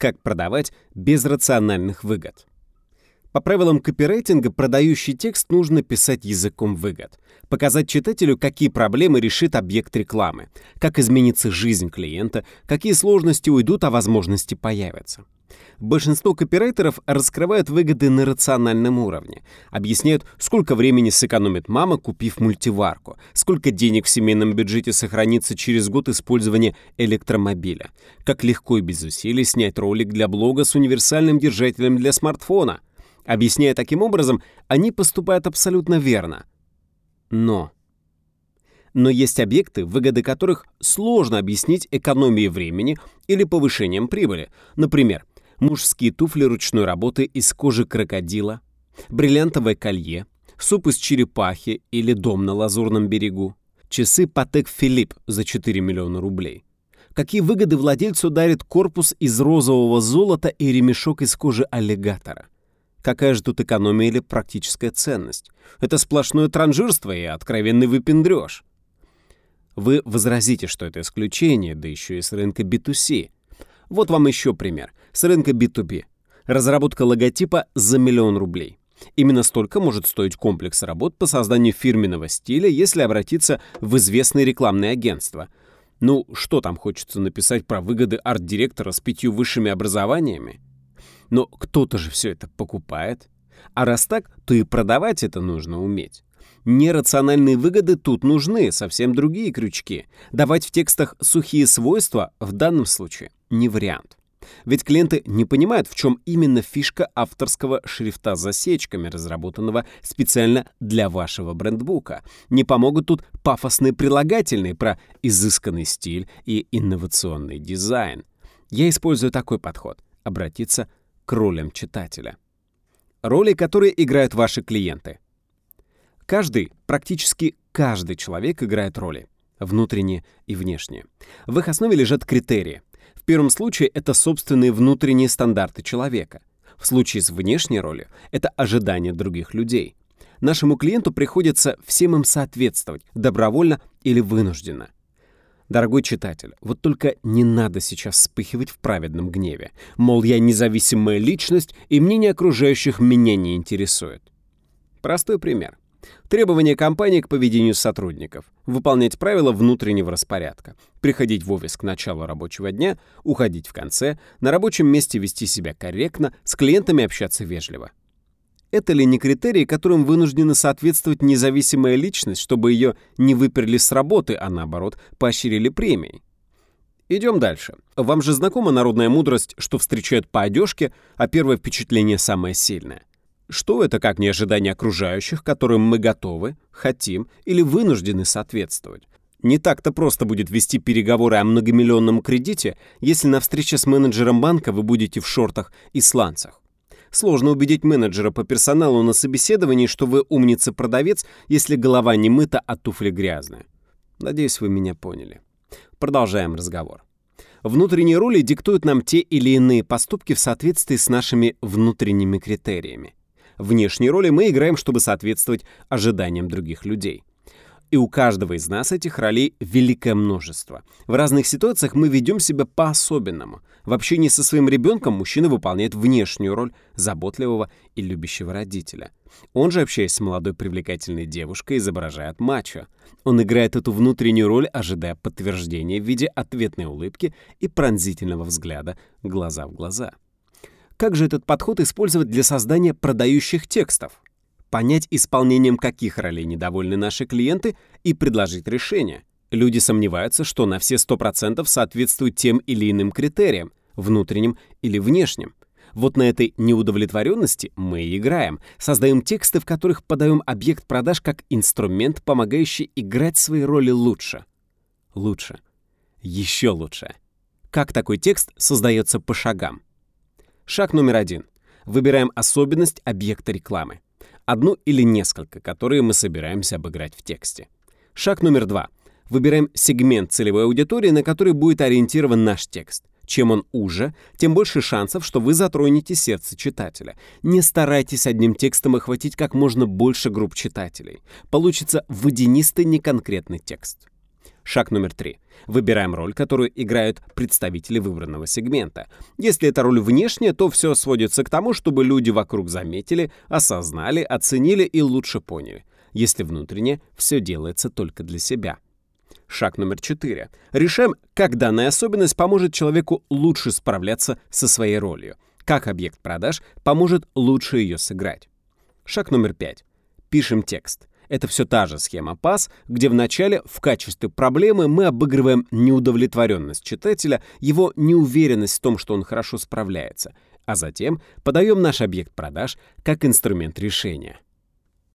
Как продавать без рациональных выгод. По правилам копирайтинга продающий текст нужно писать языком выгод. Показать читателю, какие проблемы решит объект рекламы, как изменится жизнь клиента, какие сложности уйдут, а возможности появятся. Большинство копирайтеров раскрывают выгоды на рациональном уровне. Объясняют, сколько времени сэкономит мама, купив мультиварку, сколько денег в семейном бюджете сохранится через год использования электромобиля, как легко и без усилий снять ролик для блога с универсальным держателем для смартфона – Объясняя таким образом, они поступают абсолютно верно. Но... Но есть объекты, выгоды которых сложно объяснить экономией времени или повышением прибыли. Например, мужские туфли ручной работы из кожи крокодила, бриллиантовое колье, суп из черепахи или дом на Лазурном берегу, часы Патек Филипп за 4 миллиона рублей. Какие выгоды владельцу дарит корпус из розового золота и ремешок из кожи аллигатора? Какая же тут экономия или практическая ценность? Это сплошное транжирство и откровенный выпендрёж. Вы возразите, что это исключение, да еще и с рынка B2C. Вот вам еще пример. С рынка B2B. Разработка логотипа за миллион рублей. Именно столько может стоить комплекс работ по созданию фирменного стиля, если обратиться в известные рекламные агентства. Ну, что там хочется написать про выгоды арт-директора с пятью высшими образованиями? Но кто-то же все это покупает. А раз так, то и продавать это нужно уметь. Нерациональные выгоды тут нужны, совсем другие крючки. Давать в текстах сухие свойства в данном случае не вариант. Ведь клиенты не понимают, в чем именно фишка авторского шрифта с засечками, разработанного специально для вашего брендбука. Не помогут тут пафосные прилагательные про изысканный стиль и инновационный дизайн. Я использую такой подход — обратиться к ролям читателя. Роли, которые играют ваши клиенты. Каждый, практически каждый человек играет роли, внутренние и внешние. В их основе лежат критерии. В первом случае это собственные внутренние стандарты человека. В случае с внешней ролью это ожидания других людей. Нашему клиенту приходится всем им соответствовать, добровольно или вынужденно. Дорогой читатель, вот только не надо сейчас вспыхивать в праведном гневе. Мол, я независимая личность, и мнение окружающих меня не интересует. Простой пример. Требования компании к поведению сотрудников. Выполнять правила внутреннего распорядка. Приходить в офис к началу рабочего дня, уходить в конце, на рабочем месте вести себя корректно, с клиентами общаться вежливо. Это ли не критерии, которым вынуждена соответствовать независимая личность, чтобы ее не выперли с работы, а наоборот, поощрили премией? Идем дальше. Вам же знакома народная мудрость, что встречают по одежке, а первое впечатление самое сильное. Что это, как не ожидание окружающих, которым мы готовы, хотим или вынуждены соответствовать? Не так-то просто будет вести переговоры о многомиллионном кредите, если на встрече с менеджером банка вы будете в шортах и сланцах. Сложно убедить менеджера по персоналу на собеседовании, что вы умница-продавец, если голова не мыта, а туфли грязные. Надеюсь, вы меня поняли. Продолжаем разговор. Внутренние роли диктуют нам те или иные поступки в соответствии с нашими внутренними критериями. Внешние роли мы играем, чтобы соответствовать ожиданиям других людей. И у каждого из нас этих ролей великое множество. В разных ситуациях мы ведем себя по-особенному. В общении со своим ребенком мужчина выполняет внешнюю роль заботливого и любящего родителя. Он же, общаясь с молодой привлекательной девушкой, изображает мачо. Он играет эту внутреннюю роль, ожидая подтверждения в виде ответной улыбки и пронзительного взгляда глаза в глаза. Как же этот подход использовать для создания продающих текстов? понять, исполнением каких ролей недовольны наши клиенты и предложить решение. Люди сомневаются, что на все 100% соответствуют тем или иным критериям, внутренним или внешним. Вот на этой неудовлетворенности мы и играем, создаем тексты, в которых подаем объект продаж как инструмент, помогающий играть свои роли лучше. Лучше. Еще лучше. Как такой текст создается по шагам? Шаг номер один. Выбираем особенность объекта рекламы одну или несколько, которые мы собираемся обыграть в тексте. Шаг номер два. Выбираем сегмент целевой аудитории, на который будет ориентирован наш текст. Чем он уже, тем больше шансов, что вы затронете сердце читателя. Не старайтесь одним текстом охватить как можно больше групп читателей. Получится водянистый неконкретный текст. Шаг номер три. Выбираем роль, которую играют представители выбранного сегмента. Если эта роль внешняя, то все сводится к тому, чтобы люди вокруг заметили, осознали, оценили и лучше поняли. Если внутренне, все делается только для себя. Шаг номер четыре. Решаем, как данная особенность поможет человеку лучше справляться со своей ролью. Как объект продаж поможет лучше ее сыграть. Шаг номер пять. Пишем текст. Это все та же схема PAS, где вначале в качестве проблемы мы обыгрываем неудовлетворенность читателя, его неуверенность в том, что он хорошо справляется, а затем подаем наш объект продаж как инструмент решения.